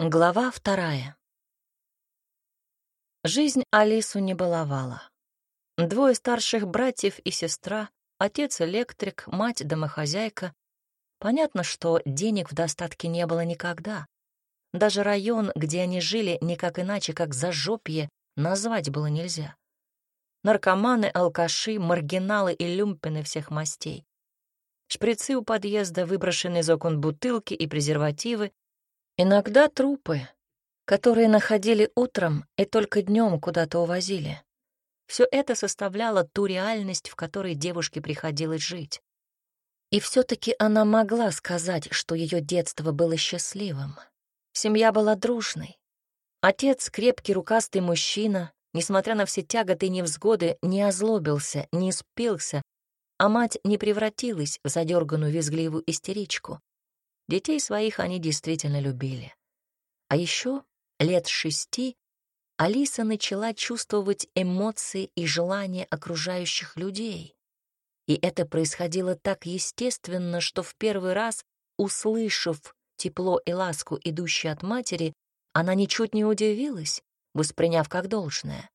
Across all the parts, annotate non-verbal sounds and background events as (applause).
Глава вторая. Жизнь Алису не баловала. Двое старших братьев и сестра, отец электрик, мать домохозяйка. Понятно, что денег в достатке не было никогда. Даже район, где они жили, никак иначе, как зажопье, назвать было нельзя. Наркоманы, алкаши, маргиналы и люмпины всех мастей. Шприцы у подъезда, выброшенные из окон бутылки и презервативы, Иногда трупы, которые находили утром и только днем куда-то увозили. Все это составляло ту реальность, в которой девушке приходилось жить. И все-таки она могла сказать, что ее детство было счастливым. Семья была дружной. Отец, крепкий рукастый мужчина, несмотря на все тяготы и невзгоды, не озлобился, не спился, а мать не превратилась в задерганную визгливую истеричку. Детей своих они действительно любили. А еще лет шести Алиса начала чувствовать эмоции и желания окружающих людей. И это происходило так естественно, что в первый раз, услышав тепло и ласку, идущие от матери, она ничуть не удивилась, восприняв как должное.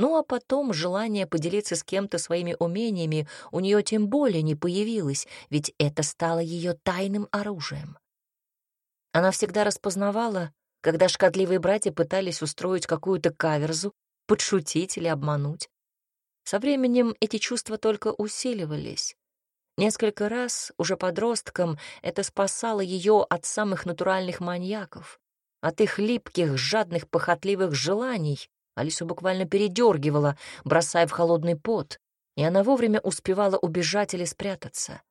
Ну а потом желание поделиться с кем-то своими умениями у нее тем более не появилось, ведь это стало ее тайным оружием. Она всегда распознавала, когда шкодливые братья пытались устроить какую-то каверзу, подшутить или обмануть. Со временем эти чувства только усиливались. Несколько раз, уже подростком, это спасало ее от самых натуральных маньяков, от их липких, жадных, похотливых желаний, Алису буквально передергивала, бросая в холодный пот, и она вовремя успевала убежать или спрятаться.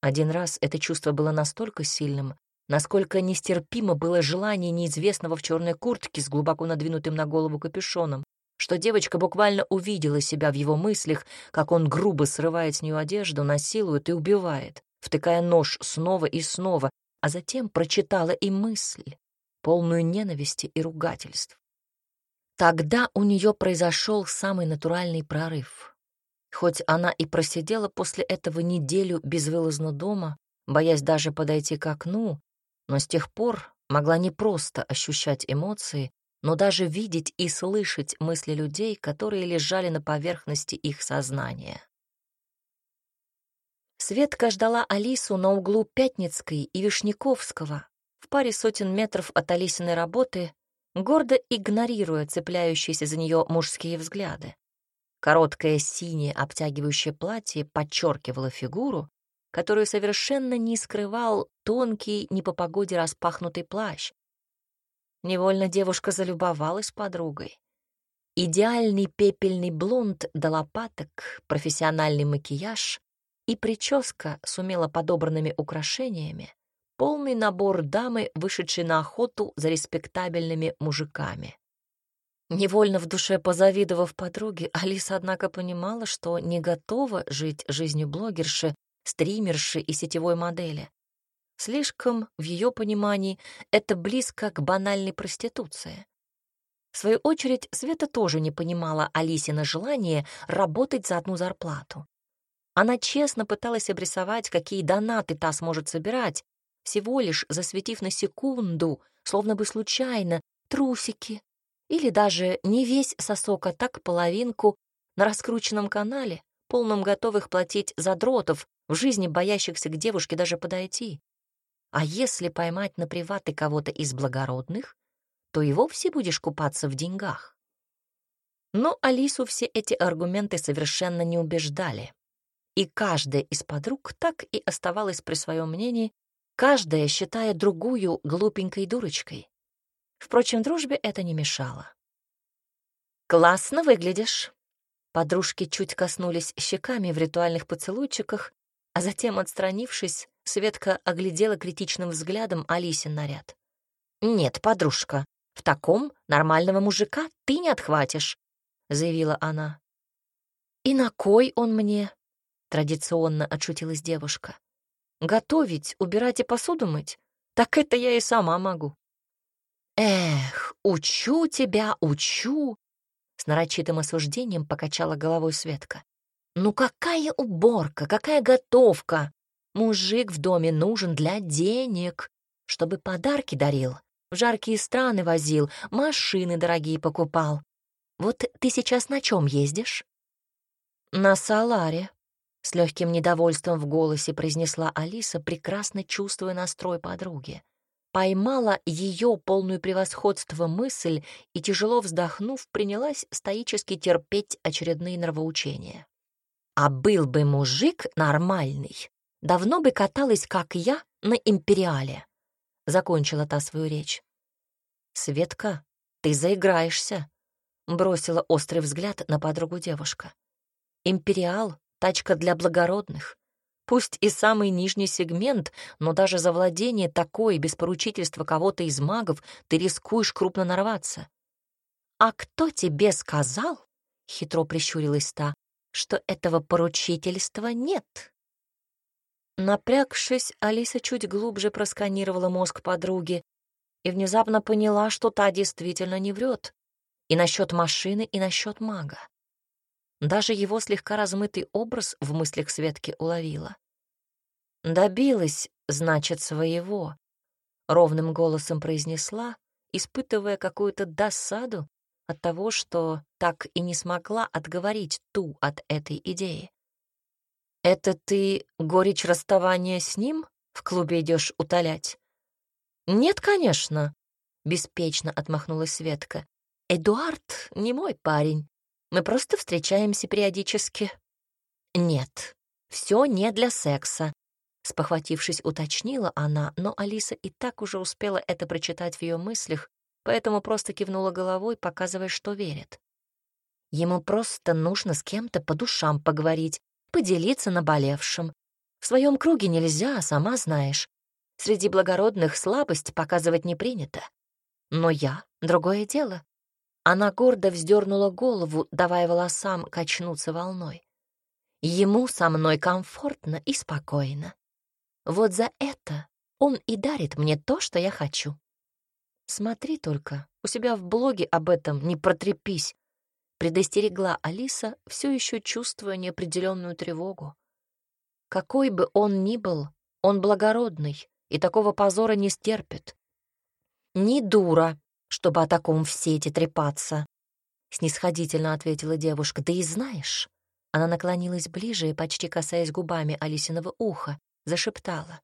Один раз это чувство было настолько сильным, насколько нестерпимо было желание неизвестного в черной куртке с глубоко надвинутым на голову капюшоном, что девочка буквально увидела себя в его мыслях, как он грубо срывает с нее одежду, насилует и убивает, втыкая нож снова и снова, а затем прочитала и мысль, полную ненависти и ругательств. Тогда у нее произошел самый натуральный прорыв. Хоть она и просидела после этого неделю безвылазно дома, боясь даже подойти к окну, но с тех пор могла не просто ощущать эмоции, но даже видеть и слышать мысли людей, которые лежали на поверхности их сознания. Светка ждала Алису на углу Пятницкой и Вишняковского, в паре сотен метров от Алисиной работы, гордо игнорируя цепляющиеся за нее мужские взгляды. Короткое синее обтягивающее платье подчеркивало фигуру, которую совершенно не скрывал тонкий, не по погоде распахнутый плащ. Невольно девушка залюбовалась подругой. Идеальный пепельный блонд до лопаток, профессиональный макияж и прическа с умело подобранными украшениями полный набор дамы, вышедшей на охоту за респектабельными мужиками. Невольно в душе позавидовав подруге, Алиса, однако, понимала, что не готова жить жизнью блогерши, стримерши и сетевой модели. Слишком, в ее понимании, это близко к банальной проституции. В свою очередь, Света тоже не понимала Алисина желание работать за одну зарплату. Она честно пыталась обрисовать, какие донаты та сможет собирать, всего лишь засветив на секунду, словно бы случайно, трусики, или даже не весь сосок, а так половинку на раскрученном канале, полном готовых платить задротов, в жизни боящихся к девушке даже подойти. А если поймать на приваты кого-то из благородных, то и вовсе будешь купаться в деньгах. Но Алису все эти аргументы совершенно не убеждали. И каждая из подруг так и оставалась при своем мнении, каждая считая другую глупенькой дурочкой. Впрочем, дружбе это не мешало. «Классно выглядишь». Подружки чуть коснулись щеками в ритуальных поцелуйчиках, а затем, отстранившись, Светка оглядела критичным взглядом Алисин наряд. «Нет, подружка, в таком нормального мужика ты не отхватишь», — заявила она. «И на кой он мне?» — традиционно отшутилась девушка. Готовить, убирать и посуду мыть? Так это я и сама могу. Эх, учу тебя, учу. С нарочитым осуждением покачала головой Светка. Ну какая уборка, какая готовка? Мужик в доме нужен для денег, чтобы подарки дарил, в жаркие страны возил, машины дорогие покупал. Вот ты сейчас на чем ездишь?» «На Саларе», — с легким недовольством в голосе произнесла Алиса, прекрасно чувствуя настрой подруги. Поймала ее полную превосходство мысль и, тяжело вздохнув, принялась стоически терпеть очередные нравоучения. «А был бы мужик нормальный, давно бы каталась, как я, на империале», — закончила та свою речь. «Светка, ты заиграешься», — бросила острый взгляд на подругу девушка. «Империал — тачка для благородных. Пусть и самый нижний сегмент, но даже за владение такой без поручительства кого-то из магов ты рискуешь крупно нарваться. «А кто тебе сказал?» — хитро прищурилась та, что этого поручительства нет. Напрягшись, Алиса чуть глубже просканировала мозг подруги и внезапно поняла, что та действительно не врет. И насчет машины, и насчет мага. Даже его слегка размытый образ в мыслях Светки уловила. «Добилась, значит, своего», — ровным голосом произнесла, испытывая какую-то досаду от того, что так и не смогла отговорить ту от этой идеи. «Это ты горечь расставания с ним в клубе идешь утолять?» «Нет, конечно», — беспечно отмахнулась Светка. «Эдуард не мой парень. Мы просто встречаемся периодически. Нет, все не для секса. Спохватившись, уточнила она, но Алиса и так уже успела это прочитать в ее мыслях, поэтому просто кивнула головой, показывая, что верит. Ему просто нужно с кем-то по душам поговорить, поделиться наболевшим. В своем круге нельзя, сама знаешь. Среди благородных слабость показывать не принято. Но я — другое дело. Она гордо вздернула голову, давая волосам качнуться волной. Ему со мной комфортно и спокойно. Вот за это он и дарит мне то, что я хочу. Смотри только, у себя в блоге об этом не протрепись, предостерегла Алиса, все еще чувствуя неопределенную тревогу. Какой бы он ни был, он благородный и такого позора не стерпит. Не дура, чтобы о таком в сети трепаться», — снисходительно ответила девушка. «Да и знаешь...» Она наклонилась ближе и, почти касаясь губами Алисиного уха, зашептала.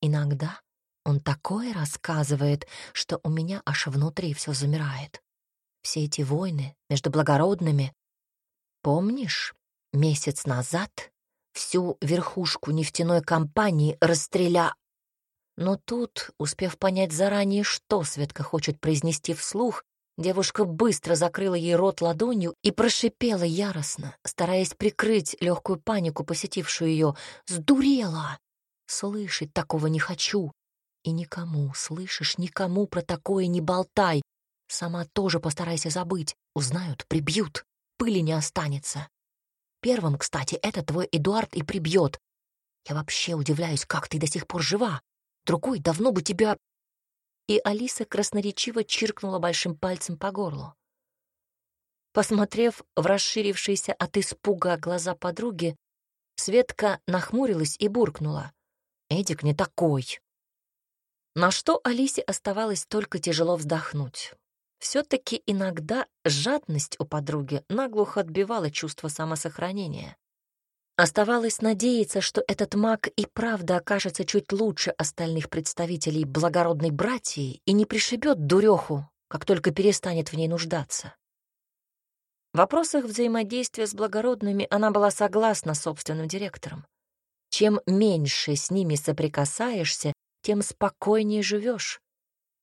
«Иногда он такое рассказывает, что у меня аж внутри все замирает. Все эти войны между благородными. Помнишь, месяц назад всю верхушку нефтяной компании расстреля... Но тут, успев понять заранее, что Светка хочет произнести вслух, девушка быстро закрыла ей рот ладонью и прошипела яростно, стараясь прикрыть легкую панику, посетившую ее. «Сдурела! Слышать такого не хочу! И никому, слышишь, никому про такое не болтай! Сама тоже постарайся забыть. Узнают, прибьют, пыли не останется. Первым, кстати, это твой Эдуард и прибьет. Я вообще удивляюсь, как ты до сих пор жива другой давно бы тебя...» И Алиса красноречиво чиркнула большим пальцем по горлу. Посмотрев в расширившиеся от испуга глаза подруги, Светка нахмурилась и буркнула. «Эдик не такой». На что Алисе оставалось только тяжело вздохнуть. Все-таки иногда жадность у подруги наглухо отбивала чувство самосохранения. Оставалось надеяться, что этот маг и правда окажется чуть лучше остальных представителей благородной братьи и не пришибет дуреху, как только перестанет в ней нуждаться. В вопросах взаимодействия с благородными она была согласна с собственным директором. Чем меньше с ними соприкасаешься, тем спокойнее живешь.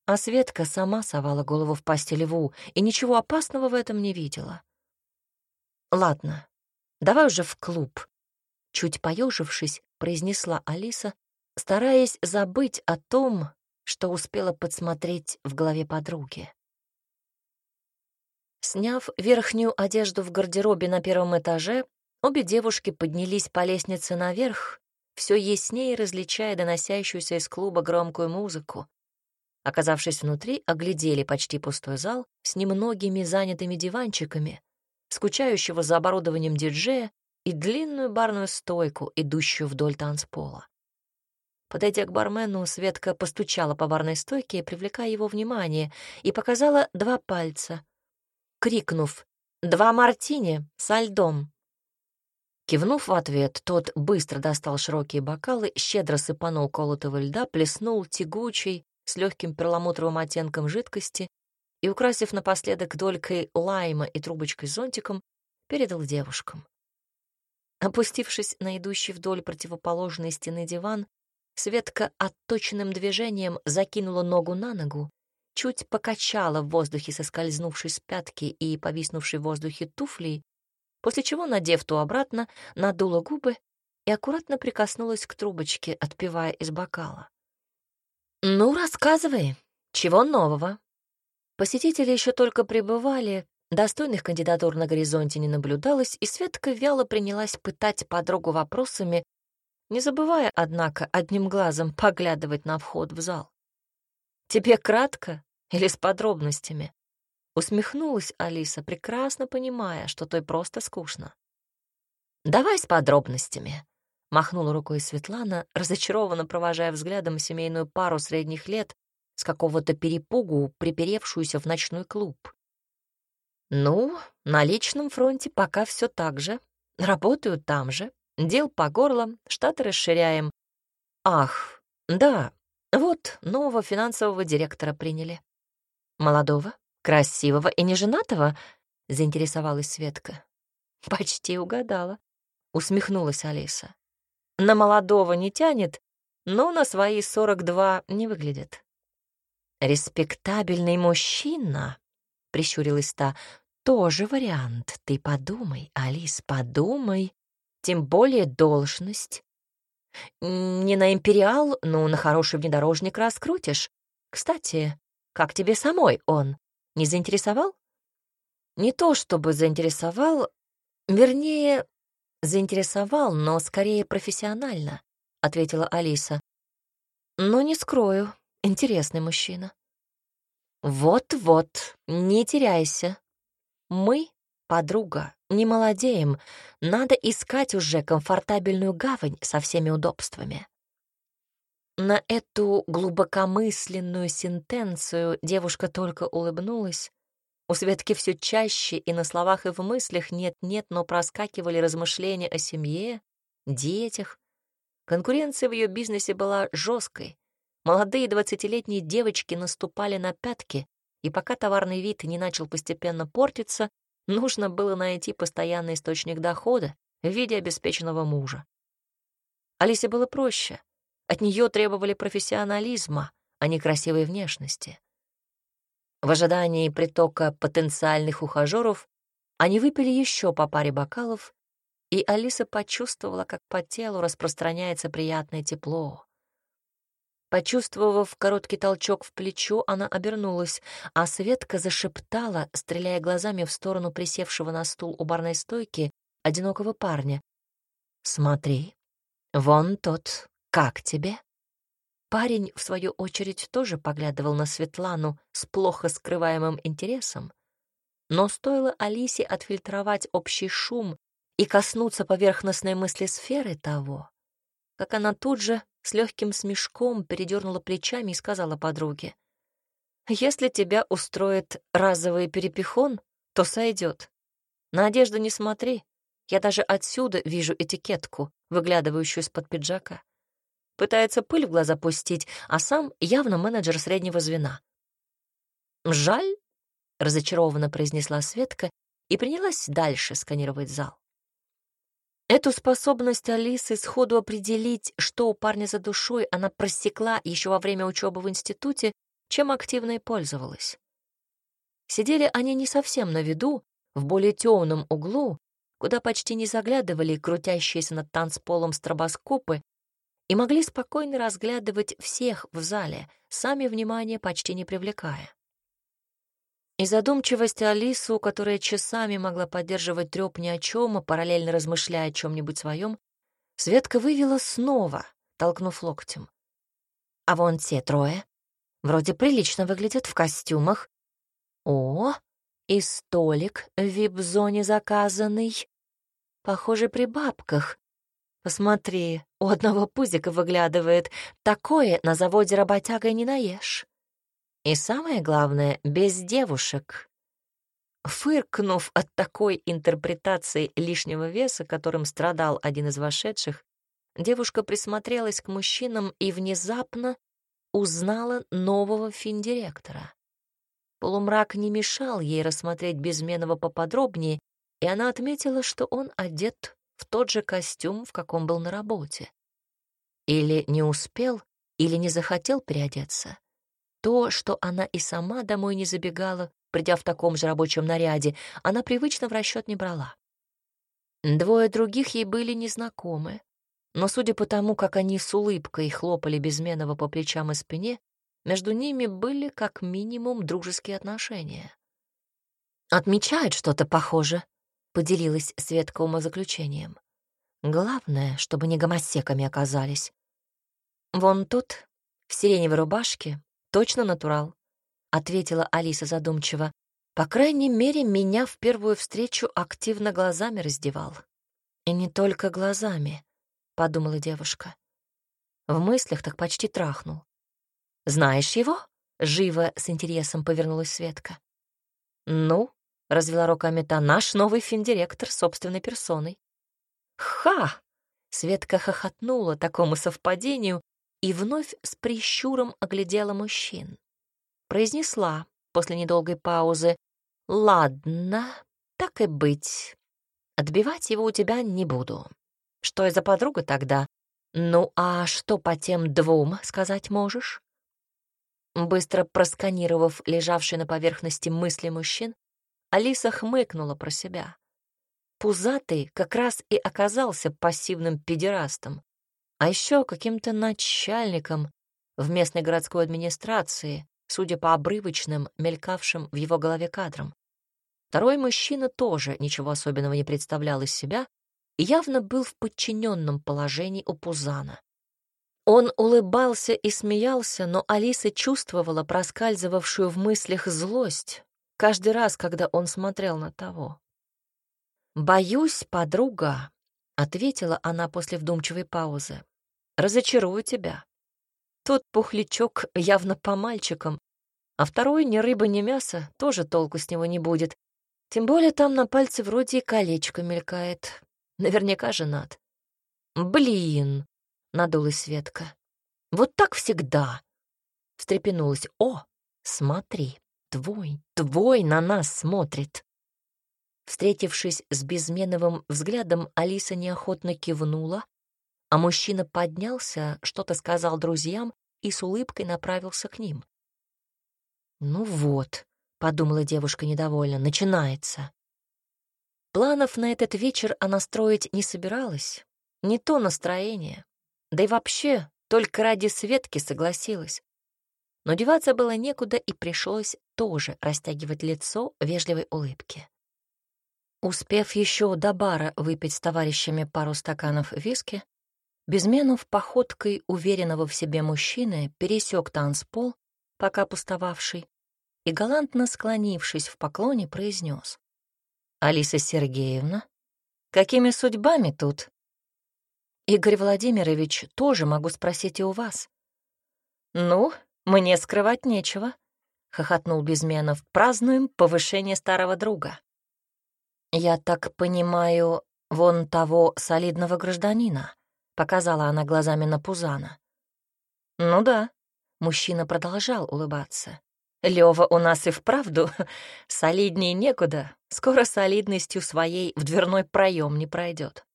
А Светка сама совала голову в пасть льву и ничего опасного в этом не видела. «Ладно, давай уже в клуб», Чуть поежившись, произнесла Алиса, стараясь забыть о том, что успела подсмотреть в голове подруги. Сняв верхнюю одежду в гардеробе на первом этаже, обе девушки поднялись по лестнице наверх, все яснее различая доносящуюся из клуба громкую музыку. Оказавшись внутри, оглядели почти пустой зал с немногими занятыми диванчиками, скучающего за оборудованием диджея и длинную барную стойку, идущую вдоль танцпола. Подойдя к бармену, Светка постучала по барной стойке, привлекая его внимание, и показала два пальца, крикнув «Два мартини со льдом». Кивнув в ответ, тот быстро достал широкие бокалы, щедро сыпанул колотого льда, плеснул тягучей, с легким перламутровым оттенком жидкости и, украсив напоследок долькой лайма и трубочкой зонтиком, передал девушкам. Опустившись на идущий вдоль противоположной стены диван, Светка отточенным движением закинула ногу на ногу, чуть покачала в воздухе соскользнувшей с пятки и повиснувшей в воздухе туфлей, после чего, надев ту обратно, надула губы и аккуратно прикоснулась к трубочке, отпивая из бокала. «Ну, рассказывай, чего нового?» Посетители еще только прибывали, достойных кандидатур на горизонте не наблюдалось, и Светка вяло принялась пытать подругу вопросами, не забывая, однако, одним глазом поглядывать на вход в зал. «Тебе кратко или с подробностями?» Усмехнулась Алиса, прекрасно понимая, что той просто скучно. «Давай с подробностями», — махнула рукой Светлана, разочарованно провожая взглядом семейную пару средних лет с какого-то перепугу, приперевшуюся в ночной клуб. «Ну, на личном фронте пока все так же. Работаю там же. Дел по горло, штаты расширяем. Ах, да, вот нового финансового директора приняли. Молодого, красивого и неженатого?» — заинтересовалась Светка. «Почти угадала», — усмехнулась Алиса. «На молодого не тянет, но на свои сорок два не выглядит». «Респектабельный мужчина», — прищурилась та, — «тоже вариант. Ты подумай, Алис, подумай тем более должность. Не на империал, но на хороший внедорожник раскрутишь. Кстати, как тебе самой он? Не заинтересовал? Не то чтобы заинтересовал, вернее, заинтересовал, но скорее профессионально, ответила Алиса. Но не скрою, интересный мужчина. Вот-вот, не теряйся. Мы подруга, не молодеем, надо искать уже комфортабельную гавань со всеми удобствами. На эту глубокомысленную сентенцию девушка только улыбнулась. У Светки все чаще и на словах, и в мыслях нет-нет, но проскакивали размышления о семье, детях. Конкуренция в ее бизнесе была жесткой. Молодые двадцатилетние девочки наступали на пятки, и пока товарный вид не начал постепенно портиться, Нужно было найти постоянный источник дохода в виде обеспеченного мужа. Алисе было проще. От нее требовали профессионализма, а не красивой внешности. В ожидании притока потенциальных ухажеров они выпили еще по паре бокалов, и Алиса почувствовала, как по телу распространяется приятное тепло. Почувствовав короткий толчок в плечо, она обернулась, а Светка зашептала, стреляя глазами в сторону присевшего на стул у барной стойки одинокого парня. «Смотри, вон тот, как тебе?» Парень, в свою очередь, тоже поглядывал на Светлану с плохо скрываемым интересом, но стоило Алисе отфильтровать общий шум и коснуться поверхностной мысли сферы того, как она тут же с легким смешком передернула плечами и сказала подруге. «Если тебя устроит разовый перепихон, то сойдет. На одежду не смотри. Я даже отсюда вижу этикетку, выглядывающую из-под пиджака. Пытается пыль в глаза пустить, а сам явно менеджер среднего звена. «Жаль», — разочарованно произнесла Светка и принялась дальше сканировать зал. Эту способность Алисы сходу определить, что у парня за душой, она просекла еще во время учебы в институте, чем активно и пользовалась. Сидели они не совсем на виду, в более темном углу, куда почти не заглядывали крутящиеся над танцполом стробоскопы и могли спокойно разглядывать всех в зале, сами внимания почти не привлекая. И задумчивость Алису, которая часами могла поддерживать трёп ни о чем, а параллельно размышляя о чем-нибудь своем, Светка вывела снова, толкнув локтем. А вон те трое. Вроде прилично выглядят в костюмах. О, и столик в вип-зоне заказанный. Похоже, при бабках. Посмотри, у одного пузика выглядывает. Такое на заводе работягой не наешь. И самое главное, без девушек. Фыркнув от такой интерпретации лишнего веса, которым страдал один из вошедших, девушка присмотрелась к мужчинам и внезапно узнала нового финдиректора. Полумрак не мешал ей рассмотреть Безменова поподробнее, и она отметила, что он одет в тот же костюм, в каком был на работе. Или не успел, или не захотел переодеться. То, что она и сама домой не забегала, придя в таком же рабочем наряде, она привычно в расчет не брала. Двое других ей были незнакомы, но судя по тому, как они с улыбкой хлопали Безменова по плечам и спине, между ними были как минимум дружеские отношения. «Отмечают что-то похоже», — поделилась Светка умозаключением. «Главное, чтобы не гомосеками оказались. Вон тут, в сиреневой рубашке, Точно натурал, ответила Алиса задумчиво. По крайней мере, меня в первую встречу активно глазами раздевал. И не только глазами, подумала девушка. В мыслях так почти трахнул. Знаешь его? Живо с интересом повернулась Светка. Ну, развела руками та, наш новый финдиректор собственной персоной. Ха! Светка хохотнула такому совпадению и вновь с прищуром оглядела мужчин. Произнесла после недолгой паузы «Ладно, так и быть. Отбивать его у тебя не буду. Что я за подруга тогда? Ну а что по тем двум сказать можешь?» Быстро просканировав лежавшие на поверхности мысли мужчин, Алиса хмыкнула про себя. Пузатый как раз и оказался пассивным педерастом, а еще каким-то начальником в местной городской администрации, судя по обрывочным, мелькавшим в его голове кадрам. Второй мужчина тоже ничего особенного не представлял из себя и явно был в подчиненном положении у Пузана. Он улыбался и смеялся, но Алиса чувствовала проскальзывавшую в мыслях злость каждый раз, когда он смотрел на того. «Боюсь, подруга», — ответила она после вдумчивой паузы разочарую тебя. Тот пухлячок явно по мальчикам, а второй ни рыба, ни мясо, тоже толку с него не будет. Тем более там на пальце вроде и колечко мелькает. Наверняка женат. Блин, надулась Светка. Вот так всегда. Встрепенулась. О, смотри, твой, твой на нас смотрит. Встретившись с безменовым взглядом, Алиса неохотно кивнула, а мужчина поднялся, что-то сказал друзьям и с улыбкой направился к ним. «Ну вот», — подумала девушка недовольно, — «начинается». Планов на этот вечер она строить не собиралась, не то настроение, да и вообще только ради Светки согласилась. Но деваться было некуда, и пришлось тоже растягивать лицо вежливой улыбки. Успев еще до бара выпить с товарищами пару стаканов виски, Безменов походкой уверенного в себе мужчины пересек танцпол, пока пустовавший, и, галантно склонившись в поклоне, произнес. «Алиса Сергеевна, какими судьбами тут?» «Игорь Владимирович, тоже могу спросить и у вас». «Ну, мне скрывать нечего», — хохотнул Безменов. «Празднуем повышение старого друга». «Я так понимаю, вон того солидного гражданина», — показала она глазами на Пузана. «Ну да», — мужчина продолжал улыбаться. «Лёва у нас и вправду (laughs) солиднее некуда, скоро солидностью своей в дверной проем не пройдет.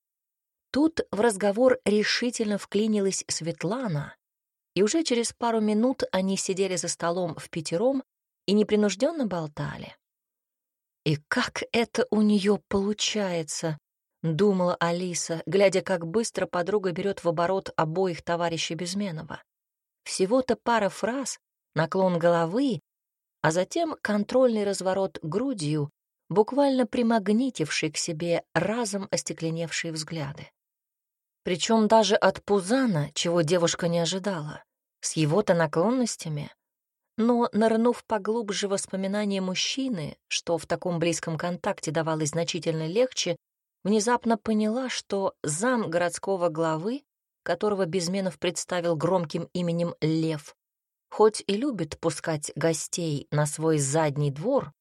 Тут в разговор решительно вклинилась Светлана, и уже через пару минут они сидели за столом в пятером и непринужденно болтали. И как это у нее получается — думала Алиса, глядя, как быстро подруга берет в оборот обоих товарищей Безменова. Всего-то пара фраз, наклон головы, а затем контрольный разворот грудью, буквально примагнитивший к себе разом остекленевшие взгляды. Причем даже от Пузана, чего девушка не ожидала, с его-то наклонностями. Но, нырнув поглубже воспоминания мужчины, что в таком близком контакте давалось значительно легче, внезапно поняла, что зам городского главы, которого Безменов представил громким именем Лев, хоть и любит пускать гостей на свой задний двор,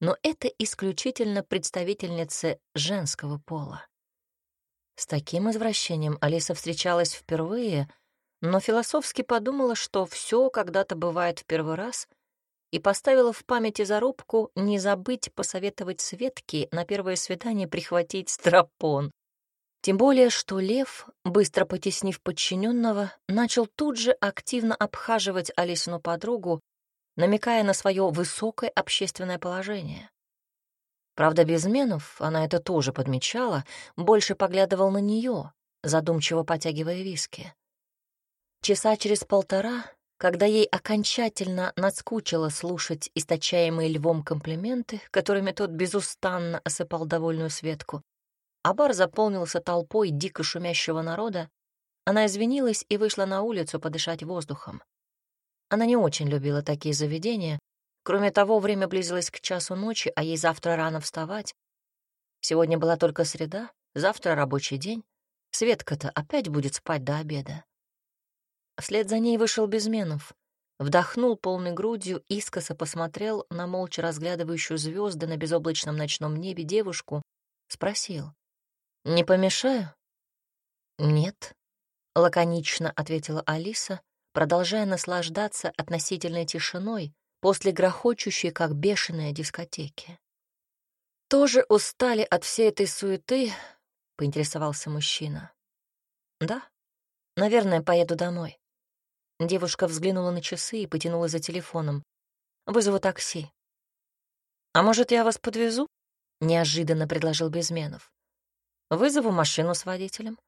но это исключительно представительницы женского пола. С таким извращением Алиса встречалась впервые, но философски подумала, что все когда-то бывает в первый раз, и поставила в памяти зарубку не забыть посоветовать Светке на первое свидание прихватить стропон. Тем более, что Лев, быстро потеснив подчиненного, начал тут же активно обхаживать Алисину подругу, намекая на свое высокое общественное положение. Правда, Безменов, она это тоже подмечала, больше поглядывал на нее, задумчиво потягивая виски. Часа через полтора, когда ей окончательно надскучило слушать источаемые львом комплименты, которыми тот безустанно осыпал довольную Светку, а бар заполнился толпой дико шумящего народа, она извинилась и вышла на улицу подышать воздухом. Она не очень любила такие заведения, Кроме того, время близилось к часу ночи, а ей завтра рано вставать. Сегодня была только среда, завтра рабочий день. Светка-то опять будет спать до обеда. Вслед за ней вышел Безменов. Вдохнул полной грудью, искоса посмотрел на молча разглядывающую звезды на безоблачном ночном небе девушку, спросил. «Не помешаю?» «Нет», — лаконично ответила Алиса, продолжая наслаждаться относительной тишиной, после грохочущей, как бешеная дискотеки. «Тоже устали от всей этой суеты?» — поинтересовался мужчина. «Да, наверное, поеду домой». Девушка взглянула на часы и потянула за телефоном. «Вызову такси». «А может, я вас подвезу?» — неожиданно предложил Безменов. «Вызову машину с водителем».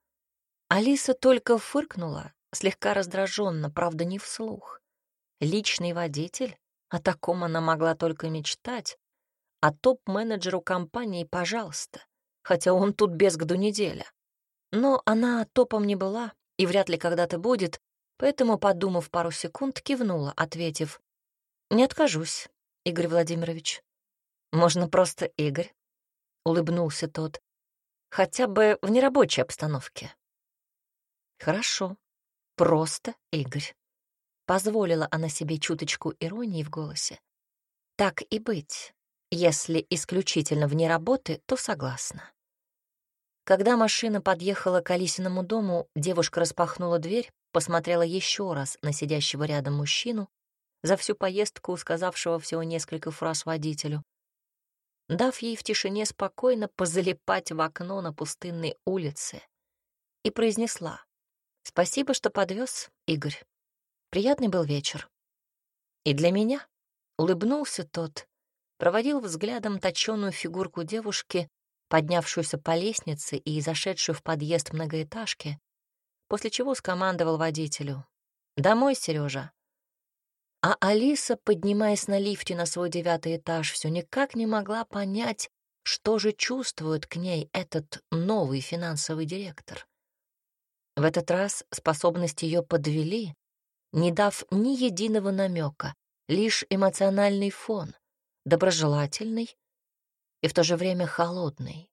Алиса только фыркнула, слегка раздраженно, правда, не вслух. Личный водитель о таком она могла только мечтать. А топ-менеджеру компании, пожалуйста, хотя он тут без году неделя. Но она топом не была и вряд ли когда-то будет, поэтому, подумав пару секунд, кивнула, ответив, «Не откажусь, Игорь Владимирович. Можно просто Игорь», — улыбнулся тот, «хотя бы в нерабочей обстановке». «Хорошо, просто Игорь». Позволила она себе чуточку иронии в голосе. Так и быть. Если исключительно вне работы, то согласна. Когда машина подъехала к Алисиному дому, девушка распахнула дверь, посмотрела еще раз на сидящего рядом мужчину, за всю поездку сказавшего всего несколько фраз водителю, дав ей в тишине спокойно позалипать в окно на пустынной улице, и произнесла «Спасибо, что подвез, Игорь. Приятный был вечер. И для меня улыбнулся тот, проводил взглядом точёную фигурку девушки, поднявшуюся по лестнице и зашедшую в подъезд многоэтажки, после чего скомандовал водителю. «Домой, Сережа. А Алиса, поднимаясь на лифте на свой девятый этаж, все никак не могла понять, что же чувствует к ней этот новый финансовый директор. В этот раз способности ее подвели, не дав ни единого намека, лишь эмоциональный фон, доброжелательный и в то же время холодный.